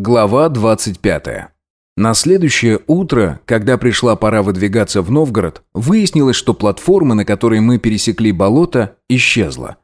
Глава 25. На следующее утро, когда пришла пора выдвигаться в Новгород, выяснилось, что платформа, на которой мы пересекли болото, исчезла.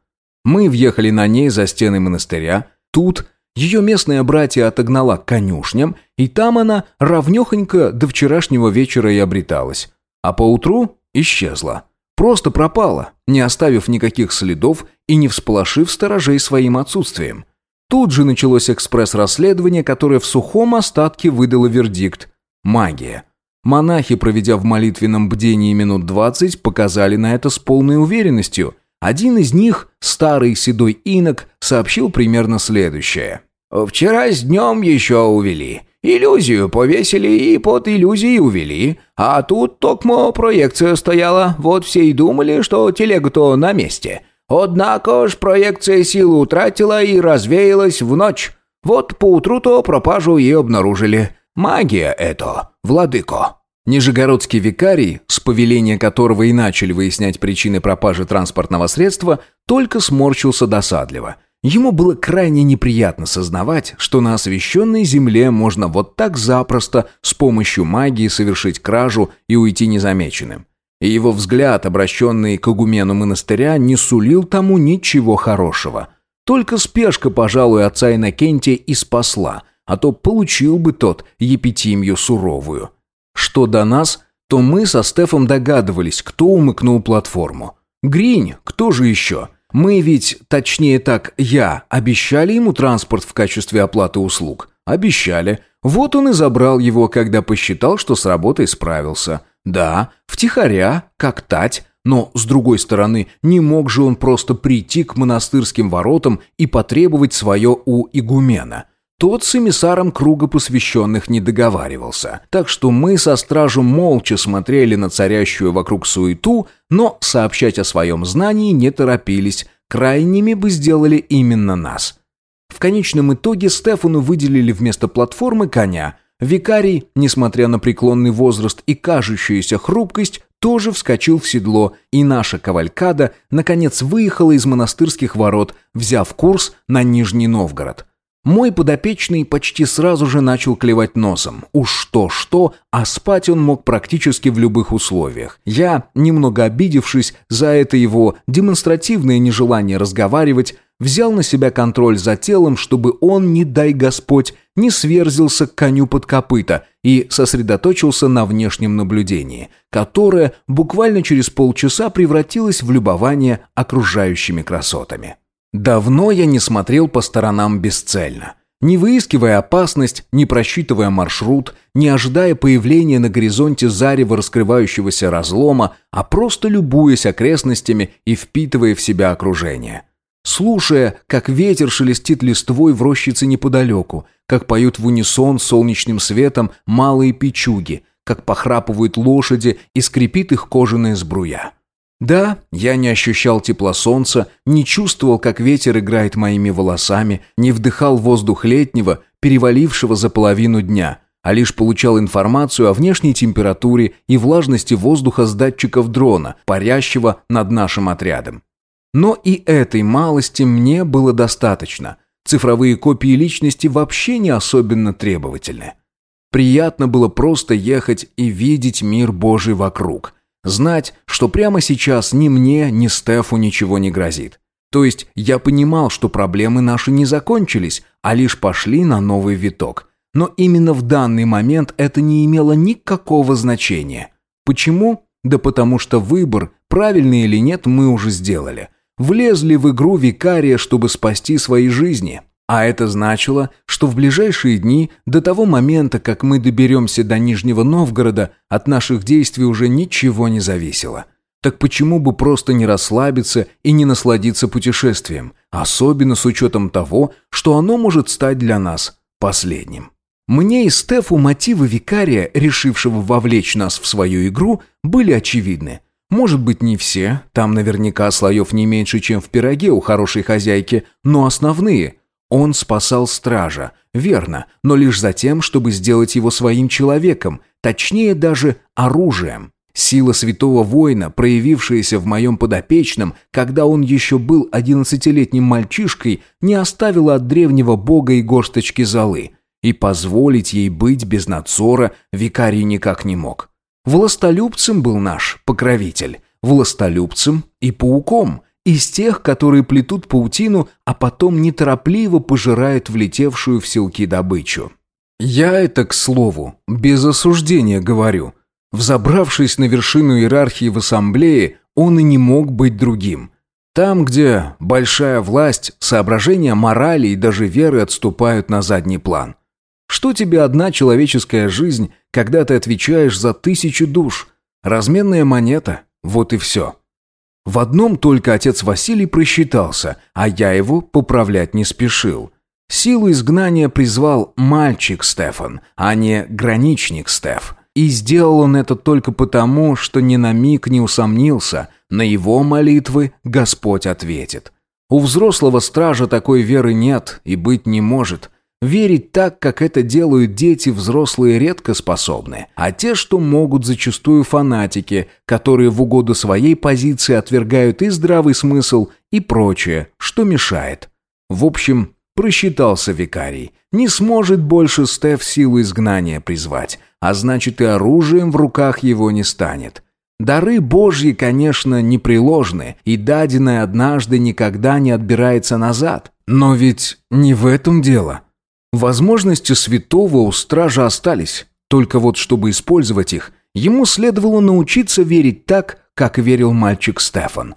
Мы въехали на ней за стены монастыря. Тут ее местная братья отогнала к конюшням, и там она равнехонько до вчерашнего вечера и обреталась. А поутру исчезла. Просто пропала, не оставив никаких следов и не всполошив сторожей своим отсутствием. Тут же началось экспресс-расследование, которое в сухом остатке выдало вердикт – магия. Монахи, проведя в молитвенном бдении минут двадцать, показали на это с полной уверенностью. Один из них, старый седой инок, сообщил примерно следующее. «Вчера с днем еще увели. Иллюзию повесили и под иллюзией увели. А тут токмо проекция стояла. Вот все и думали, что телега-то на месте. Однако ж проекция силы утратила и развеялась в ночь. Вот поутру-то пропажу и обнаружили. Магия это, владыко». Нижегородский викарий, с повеления которого и начали выяснять причины пропажи транспортного средства, только сморщился досадливо. Ему было крайне неприятно сознавать, что на освященной земле можно вот так запросто с помощью магии совершить кражу и уйти незамеченным и его взгляд, обращенный к игумену монастыря, не сулил тому ничего хорошего. Только спешка, пожалуй, отца Иннокентия и спасла, а то получил бы тот епитимью суровую. Что до нас, то мы со Стефом догадывались, кто умыкнул платформу. Гринь, кто же еще? Мы ведь, точнее так, я, обещали ему транспорт в качестве оплаты услуг. Обещали. Вот он и забрал его, когда посчитал, что с работой справился. Да, втихаря, как тать, но, с другой стороны, не мог же он просто прийти к монастырским воротам и потребовать свое у игумена. Тот с эмиссаром круга посвященных не договаривался, так что мы со стражем молча смотрели на царящую вокруг суету, но сообщать о своем знании не торопились, крайними бы сделали именно нас. В конечном итоге Стефану выделили вместо платформы коня – Викарий, несмотря на преклонный возраст и кажущуюся хрупкость, тоже вскочил в седло, и наша кавалькада, наконец, выехала из монастырских ворот, взяв курс на Нижний Новгород. Мой подопечный почти сразу же начал клевать носом. Уж что-что, а спать он мог практически в любых условиях. Я, немного обидевшись за это его демонстративное нежелание разговаривать, взял на себя контроль за телом, чтобы он, не дай Господь, не сверзился к коню под копыта и сосредоточился на внешнем наблюдении, которое буквально через полчаса превратилось в любование окружающими красотами. Давно я не смотрел по сторонам бесцельно. Не выискивая опасность, не просчитывая маршрут, не ожидая появления на горизонте зарева раскрывающегося разлома, а просто любуясь окрестностями и впитывая в себя окружение – слушая, как ветер шелестит листвой в рощице неподалеку, как поют в унисон солнечным светом малые печуги, как похрапывают лошади и скрипит их кожаная сбруя. Да, я не ощущал тепла солнца, не чувствовал, как ветер играет моими волосами, не вдыхал воздух летнего, перевалившего за половину дня, а лишь получал информацию о внешней температуре и влажности воздуха с датчиков дрона, парящего над нашим отрядом. Но и этой малости мне было достаточно. Цифровые копии личности вообще не особенно требовательны. Приятно было просто ехать и видеть мир Божий вокруг. Знать, что прямо сейчас ни мне, ни Стефу ничего не грозит. То есть я понимал, что проблемы наши не закончились, а лишь пошли на новый виток. Но именно в данный момент это не имело никакого значения. Почему? Да потому что выбор, правильный или нет, мы уже сделали влезли в игру викария, чтобы спасти свои жизни. А это значило, что в ближайшие дни, до того момента, как мы доберемся до Нижнего Новгорода, от наших действий уже ничего не зависело. Так почему бы просто не расслабиться и не насладиться путешествием, особенно с учетом того, что оно может стать для нас последним? Мне и Стефу мотивы викария, решившего вовлечь нас в свою игру, были очевидны. Может быть, не все, там наверняка слоев не меньше, чем в пироге у хорошей хозяйки, но основные. Он спасал стража, верно, но лишь за тем, чтобы сделать его своим человеком, точнее даже оружием. Сила святого воина, проявившаяся в моем подопечном, когда он еще был одиннадцатилетним мальчишкой, не оставила от древнего бога и горсточки золы. и позволить ей быть без надзора викарий никак не мог. Властолюбцем был наш покровитель, властолюбцем и пауком, из тех, которые плетут паутину, а потом неторопливо пожирают влетевшую в селки добычу. Я это, к слову, без осуждения говорю. Взобравшись на вершину иерархии в ассамблее, он и не мог быть другим. Там, где большая власть, соображения морали и даже веры отступают на задний план. Что тебе одна человеческая жизнь, когда ты отвечаешь за тысячу душ? Разменная монета, вот и все. В одном только отец Василий просчитался, а я его поправлять не спешил. Силу изгнания призвал мальчик Стефан, а не граничник Стеф. И сделал он это только потому, что ни на миг не усомнился, на его молитвы Господь ответит. У взрослого стража такой веры нет и быть не может. Верить так, как это делают дети, взрослые редко способны, а те, что могут, зачастую фанатики, которые в угоду своей позиции отвергают и здравый смысл, и прочее, что мешает. В общем, просчитался викарий. Не сможет больше Стеф силу изгнания призвать, а значит и оружием в руках его не станет. Дары Божьи, конечно, непреложны, и даденное однажды никогда не отбирается назад. Но ведь не в этом дело. Возможности святого у стража остались, только вот чтобы использовать их, ему следовало научиться верить так, как верил мальчик Стефан.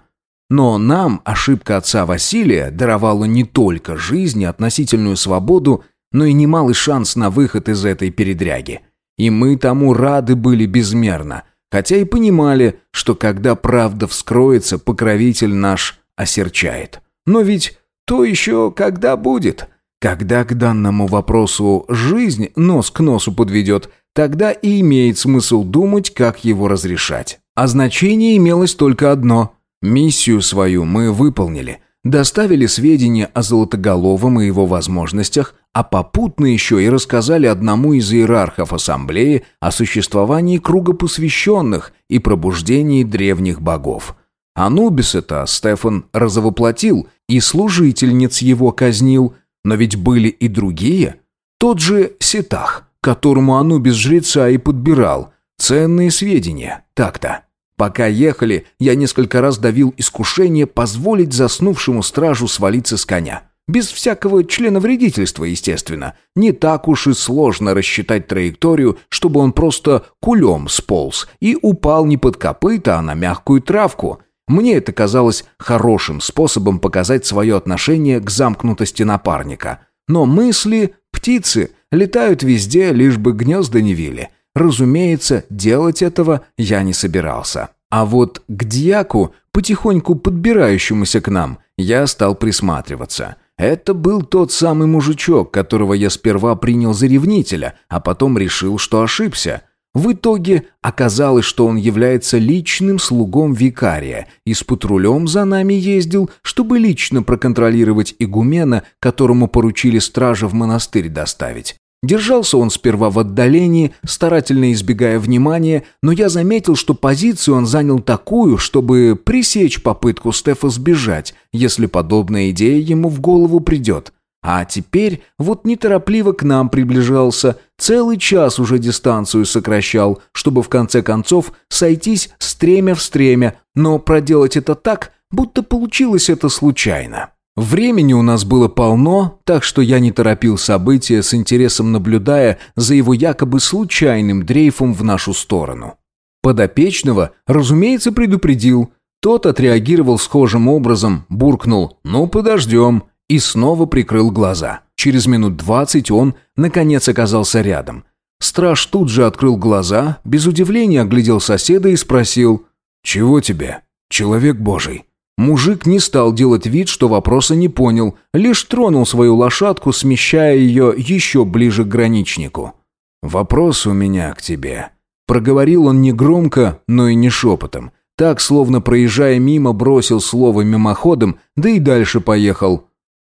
Но нам ошибка отца Василия даровала не только жизнь и относительную свободу, но и немалый шанс на выход из этой передряги. И мы тому рады были безмерно, хотя и понимали, что когда правда вскроется, покровитель наш осерчает. Но ведь то еще когда будет – когда к данному вопросу жизнь нос к носу подведет, тогда и имеет смысл думать, как его разрешать. А значение имелось только одно. Миссию свою мы выполнили. Доставили сведения о Золотоголовом и его возможностях, а попутно еще и рассказали одному из иерархов ассамблеи о существовании круга посвященных и пробуждении древних богов. Анубиса-то Стефан разовоплотил и служительниц его казнил – но ведь были и другие. Тот же Сетах, которому Анубис жреца и подбирал. Ценные сведения, так-то. Пока ехали, я несколько раз давил искушение позволить заснувшему стражу свалиться с коня. Без всякого членовредительства, естественно. Не так уж и сложно рассчитать траекторию, чтобы он просто кулем сполз и упал не под копыта, а на мягкую травку. Мне это казалось хорошим способом показать свое отношение к замкнутости напарника. Но мысли, птицы, летают везде, лишь бы гнезда не вили. Разумеется, делать этого я не собирался. А вот к дьяку, потихоньку подбирающемуся к нам, я стал присматриваться. Это был тот самый мужичок, которого я сперва принял за ревнителя, а потом решил, что ошибся. В итоге оказалось, что он является личным слугом викария и с патрулем за нами ездил, чтобы лично проконтролировать игумена, которому поручили стража в монастырь доставить. Держался он сперва в отдалении, старательно избегая внимания, но я заметил, что позицию он занял такую, чтобы пресечь попытку Стефа сбежать, если подобная идея ему в голову придет. А теперь вот неторопливо к нам приближался, целый час уже дистанцию сокращал, чтобы в конце концов сойтись стремя в стремя, но проделать это так, будто получилось это случайно. Времени у нас было полно, так что я не торопил события, с интересом наблюдая за его якобы случайным дрейфом в нашу сторону. Подопечного, разумеется, предупредил. Тот отреагировал схожим образом, буркнул «ну подождем» и снова прикрыл глаза. Через минут двадцать он, наконец, оказался рядом. Страж тут же открыл глаза, без удивления оглядел соседа и спросил «Чего тебе, человек божий?» Мужик не стал делать вид, что вопроса не понял, лишь тронул свою лошадку, смещая ее еще ближе к граничнику. «Вопрос у меня к тебе». Проговорил он не громко, но и не шепотом. Так, словно проезжая мимо, бросил слово мимоходом, да и дальше поехал.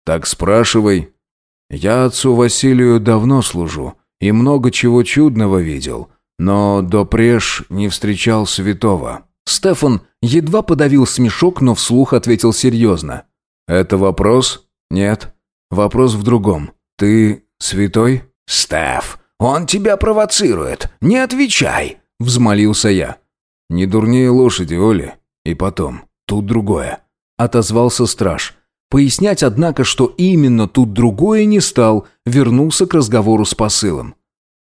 «Так спрашивай». «Я отцу Василию давно служу и много чего чудного видел, но допреж не встречал святого». Стефан едва подавил смешок, но вслух ответил серьезно. «Это вопрос?» «Нет. Вопрос в другом. Ты святой?» «Стеф, он тебя провоцирует. Не отвечай!» — взмолился я. «Не дурнее лошади, Оли. И потом, тут другое», — отозвался страж. Пояснять, однако, что именно тут другое не стал, вернулся к разговору с посылом.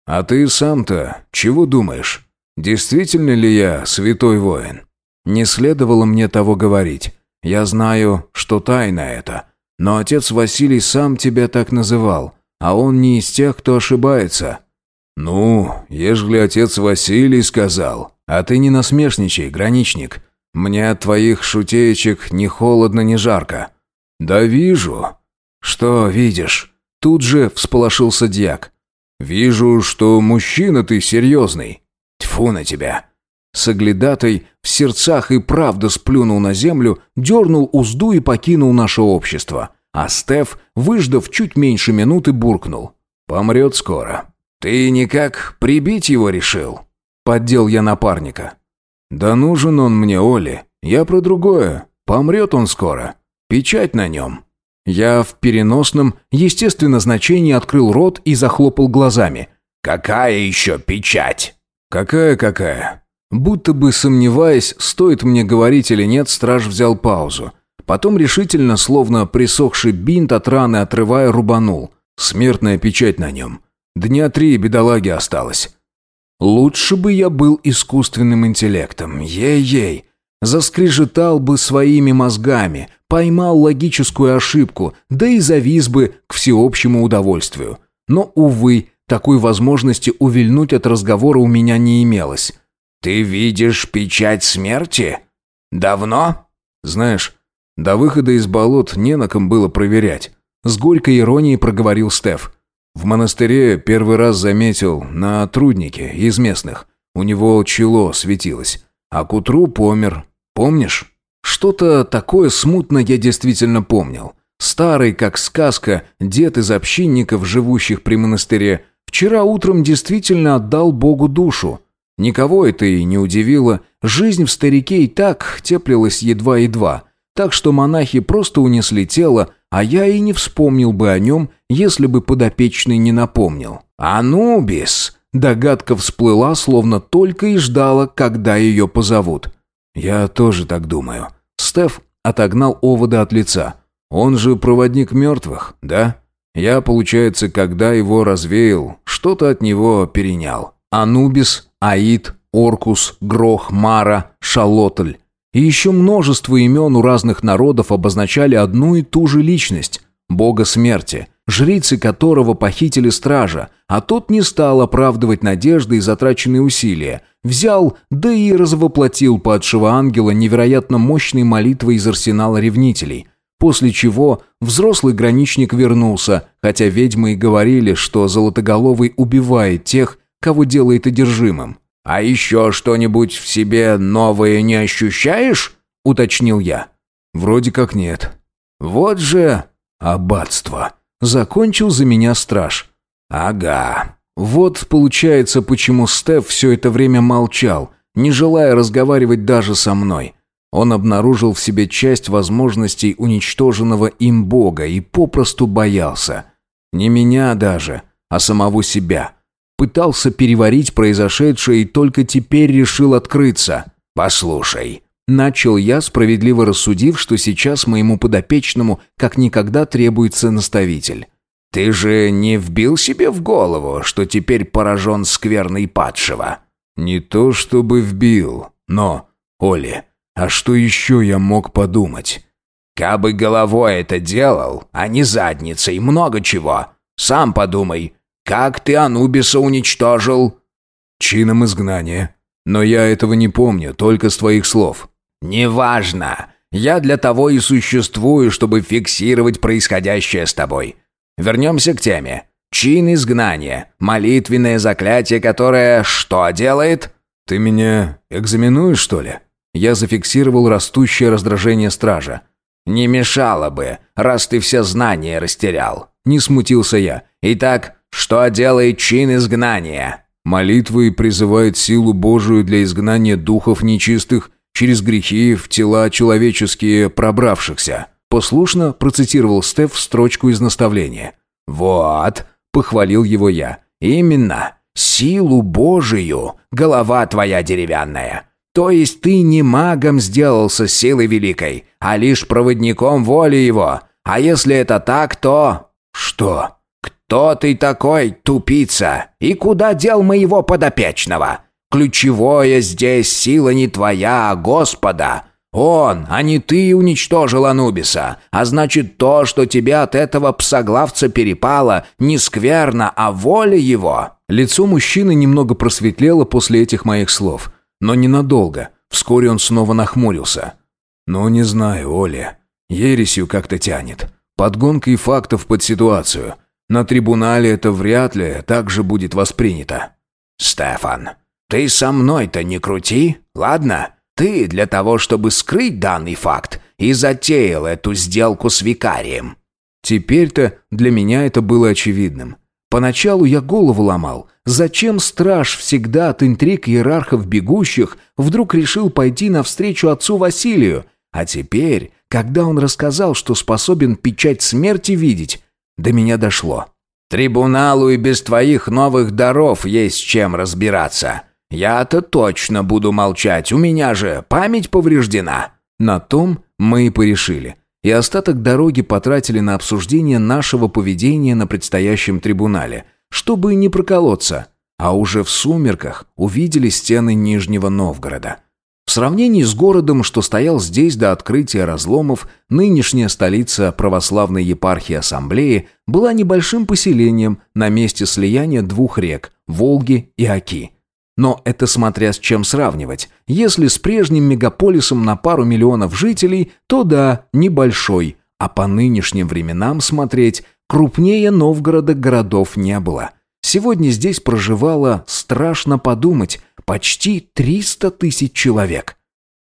«А ты сам-то чего думаешь? Действительно ли я святой воин?» Не следовало мне того говорить. Я знаю, что тайна это. Но отец Василий сам тебя так называл, а он не из тех, кто ошибается. «Ну, ежели отец Василий сказал, а ты не насмешничай, граничник. Мне от твоих шутеечек ни холодно, ни жарко. «Да вижу». «Что видишь?» Тут же всполошился дьяк. «Вижу, что мужчина ты серьезный. Тьфу на тебя». Соглядатай в сердцах и правда сплюнул на землю, дернул узду и покинул наше общество. А Стеф, выждав чуть меньше минуты, буркнул. «Помрет скоро». «Ты никак прибить его решил?» Поддел я напарника. «Да нужен он мне, Оли. Я про другое. Помрет он скоро. Печать на нем». Я в переносном, естественно, значении открыл рот и захлопал глазами. «Какая еще печать?» «Какая-какая?» Будто бы сомневаясь, стоит мне говорить или нет, страж взял паузу. Потом решительно, словно присохший бинт от раны отрывая, рубанул. Смертная печать на нем. Дня три бедолаги осталось. Лучше бы я был искусственным интеллектом. Ей-ей. Заскрежетал бы своими мозгами, поймал логическую ошибку, да и завис бы к всеобщему удовольствию. Но, увы, такой возможности увильнуть от разговора у меня не имелось. «Ты видишь печать смерти? Давно?» «Знаешь, до выхода из болот не на ком было проверять». С горькой иронией проговорил Стеф. В монастыре первый раз заметил на труднике из местных. У него чело светилось. А к утру помер, Помнишь? Что-то такое смутно я действительно помнил. Старый, как сказка, дед из общинников, живущих при монастыре, вчера утром действительно отдал Богу душу. Никого это и не удивило. Жизнь в старике и так теплилась едва-едва. Так что монахи просто унесли тело, а я и не вспомнил бы о нем, если бы подопечный не напомнил. «Анубис!» Догадка всплыла, словно только и ждала, когда ее позовут. «Я тоже так думаю». Стеф отогнал овода от лица. «Он же проводник мертвых, да? Я, получается, когда его развеял, что-то от него перенял. Анубис, Аид, Оркус, Грох, Мара, Шалотль. И еще множество имен у разных народов обозначали одну и ту же личность – бога смерти, жрицы которого похитили стража, а тот не стал оправдывать надежды и затраченные усилия. Взял, да и развоплотил падшего ангела невероятно мощной молитвой из арсенала ревнителей. После чего взрослый граничник вернулся, хотя ведьмы и говорили, что Золотоголовый убивает тех, кого делает одержимым. «А еще что-нибудь в себе новое не ощущаешь?» – уточнил я. «Вроде как нет». «Вот же аббатство!» Закончил за меня страж. Ага. Вот получается, почему Стеф все это время молчал, не желая разговаривать даже со мной. Он обнаружил в себе часть возможностей уничтоженного им Бога и попросту боялся. Не меня даже, а самого себя. Пытался переварить произошедшее и только теперь решил открыться. «Послушай», Начал я, справедливо рассудив, что сейчас моему подопечному как никогда требуется наставитель. «Ты же не вбил себе в голову, что теперь поражен скверный падшего?» «Не то чтобы вбил, но, Оли, а что еще я мог подумать?» «Кабы головой это делал, а не задницей, много чего. Сам подумай, как ты Анубиса уничтожил?» «Чином изгнания. Но я этого не помню, только с твоих слов». «Неважно. Я для того и существую, чтобы фиксировать происходящее с тобой. Вернемся к теме. Чин изгнания. Молитвенное заклятие, которое что делает?» «Ты меня экзаменуешь, что ли?» Я зафиксировал растущее раздражение стража. «Не мешало бы, раз ты все знания растерял». Не смутился я. «Итак, что делает чин изгнания?» «Молитвы призывает силу Божию для изгнания духов нечистых через грехи в тела человеческие пробравшихся. Послушно процитировал Стеф строчку из наставления. «Вот», — похвалил его я. «Именно. Силу Божию, голова твоя деревянная. То есть ты не магом сделался силой великой, а лишь проводником воли его. А если это так, то... Что? Кто ты такой, тупица? И куда дел моего подопечного? Ключевое здесь сила не твоя, а Господа. Он, а не ты уничтожил Анубиса. А значит, то, что тебе от этого псоглавца перепало, не скверно, а воля его». Лицо мужчины немного просветлело после этих моих слов. Но ненадолго. Вскоре он снова нахмурился. «Ну, не знаю, Оля. Ересью как-то тянет. Подгонкой фактов под ситуацию. На трибунале это вряд ли так же будет воспринято». «Стефан, ты со мной-то не крути, ладно? Ты для того, чтобы скрыть данный факт, и затеял эту сделку с викарием». Теперь-то для меня это было очевидным. Поначалу я голову ломал. Зачем страж всегда от интриг иерархов бегущих вдруг решил пойти навстречу отцу Василию? А теперь, когда он рассказал, что способен печать смерти видеть, до меня дошло. «Трибуналу и без твоих новых даров есть чем разбираться. Я-то точно буду молчать, у меня же память повреждена». На том мы и порешили и остаток дороги потратили на обсуждение нашего поведения на предстоящем трибунале, чтобы не проколоться, а уже в сумерках увидели стены Нижнего Новгорода. В сравнении с городом, что стоял здесь до открытия разломов, нынешняя столица православной епархии Ассамблеи была небольшим поселением на месте слияния двух рек – Волги и Оки – но это смотря с чем сравнивать. Если с прежним мегаполисом на пару миллионов жителей, то да, небольшой. А по нынешним временам смотреть, крупнее Новгорода городов не было. Сегодня здесь проживало, страшно подумать, почти 300 тысяч человек.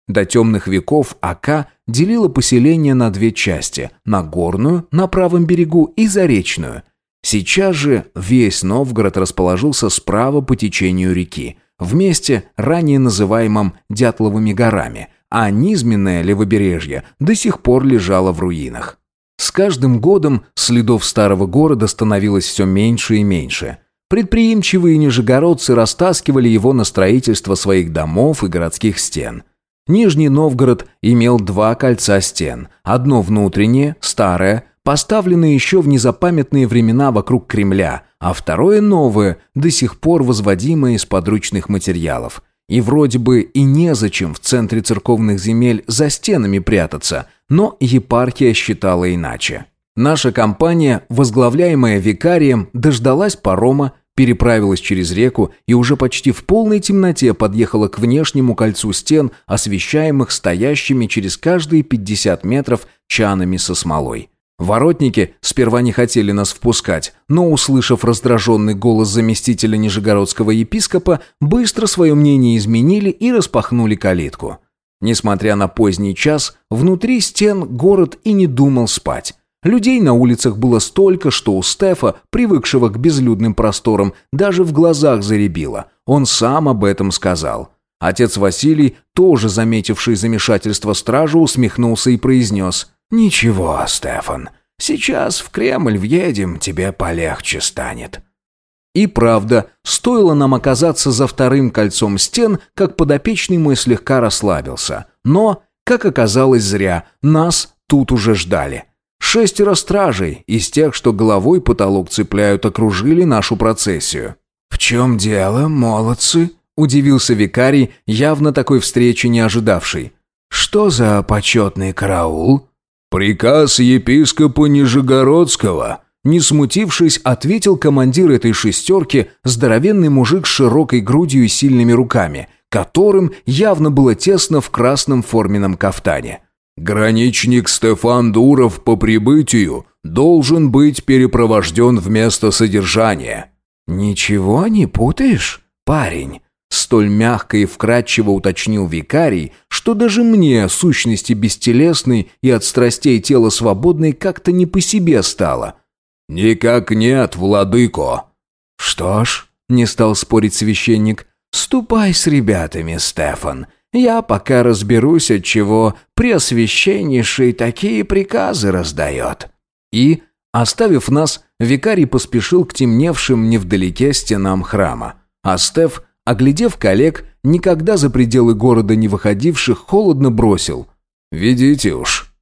До темных веков Ака делила поселение на две части – на горную, на правом берегу и заречную – Сейчас же весь Новгород расположился справа по течению реки, в месте, ранее называемом Дятловыми горами, а низменное левобережье до сих пор лежало в руинах. С каждым годом следов старого города становилось все меньше и меньше. Предприимчивые нижегородцы растаскивали его на строительство своих домов и городских стен. Нижний Новгород имел два кольца стен. Одно внутреннее, старое, поставленное еще в незапамятные времена вокруг Кремля, а второе новое, до сих пор возводимое из подручных материалов. И вроде бы и незачем в центре церковных земель за стенами прятаться, но епархия считала иначе. Наша компания, возглавляемая викарием, дождалась парома, переправилась через реку и уже почти в полной темноте подъехала к внешнему кольцу стен, освещаемых стоящими через каждые 50 метров чанами со смолой. Воротники сперва не хотели нас впускать, но, услышав раздраженный голос заместителя нижегородского епископа, быстро свое мнение изменили и распахнули калитку. Несмотря на поздний час, внутри стен город и не думал спать. Людей на улицах было столько, что у Стефа, привыкшего к безлюдным просторам, даже в глазах заребило. Он сам об этом сказал. Отец Василий, тоже заметивший замешательство стражу, усмехнулся и произнес «Ничего, Стефан, сейчас в Кремль въедем, тебе полегче станет». И правда, стоило нам оказаться за вторым кольцом стен, как подопечный мой слегка расслабился. Но, как оказалось зря, нас тут уже ждали. Шестеро стражей, из тех, что головой потолок цепляют, окружили нашу процессию. «В чем дело, молодцы?» – удивился викарий, явно такой встречи не ожидавший. «Что за почетный караул?» «Приказ епископа Нижегородского», не смутившись, ответил командир этой шестерки, здоровенный мужик с широкой грудью и сильными руками, которым явно было тесно в красном форменном кафтане. «Граничник Стефан Дуров по прибытию должен быть перепровожден в место содержания». «Ничего не путаешь, парень?» Столь мягко и вкрадчиво уточнил викарий, что даже мне, сущности бестелесной и от страстей тела свободной, как-то не по себе стало. «Никак нет, владыко». «Что ж», — не стал спорить священник, — «ступай с ребятами, Стефан. Я пока разберусь, от чего Преосвященнейший такие приказы раздает». И Оставив нас, викарий поспешил к темневшим невдалеке стенам храма. А Стеф, оглядев коллег, никогда за пределы города не выходивших, холодно бросил. «Ведите уж».